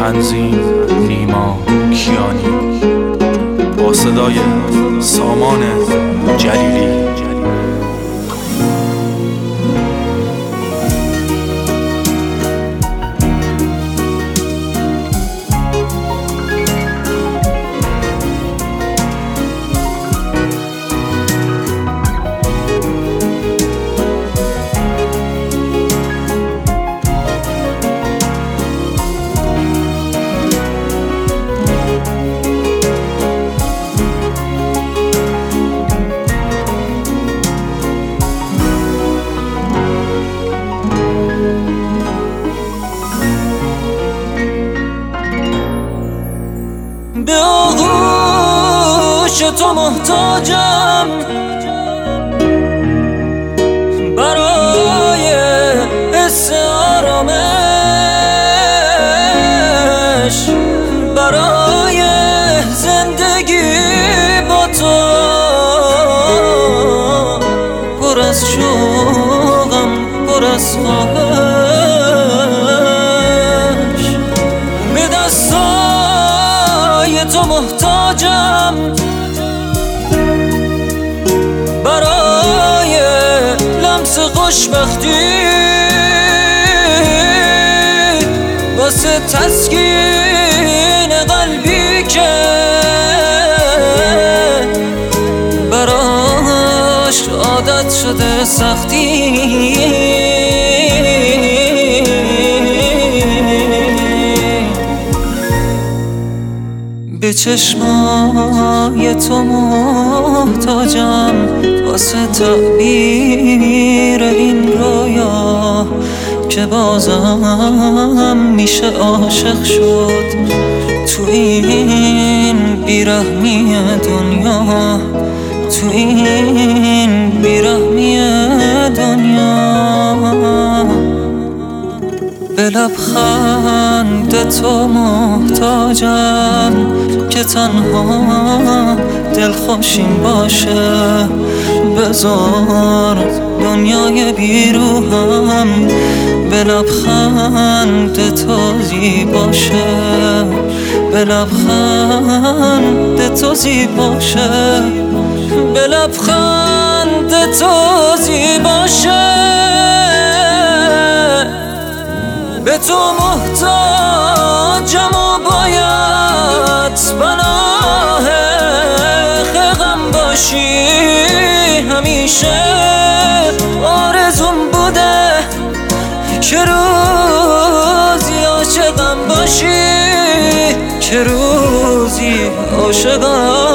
تنظیم نیما کیانی. با صدای سامان جلیلی. آغوش تو محتاجم. برای حس آرامش برای زندگی با تو. پر از شوقم پر از تو محتاجم. برای لمس خوشبختی. واسه تسکین قلبی که براش عادت شده سختی. چشمای تو محتاجم. واسه تعبیر این رویا که بازم میشه عاشق شد. تو این بیرحمی دنیا تو این بیرحمی دنیا. به لبخند تو محتاجم که تنها دلخوشیم باشه. بذار دنیای بیروهم به لبخند تو زیباشه به لبخند تو زیباشه به لبخند تو زیباشه به تو محتاجم همیشه آرزون بوده که روزی عاشقم باشی که روزی عاشقم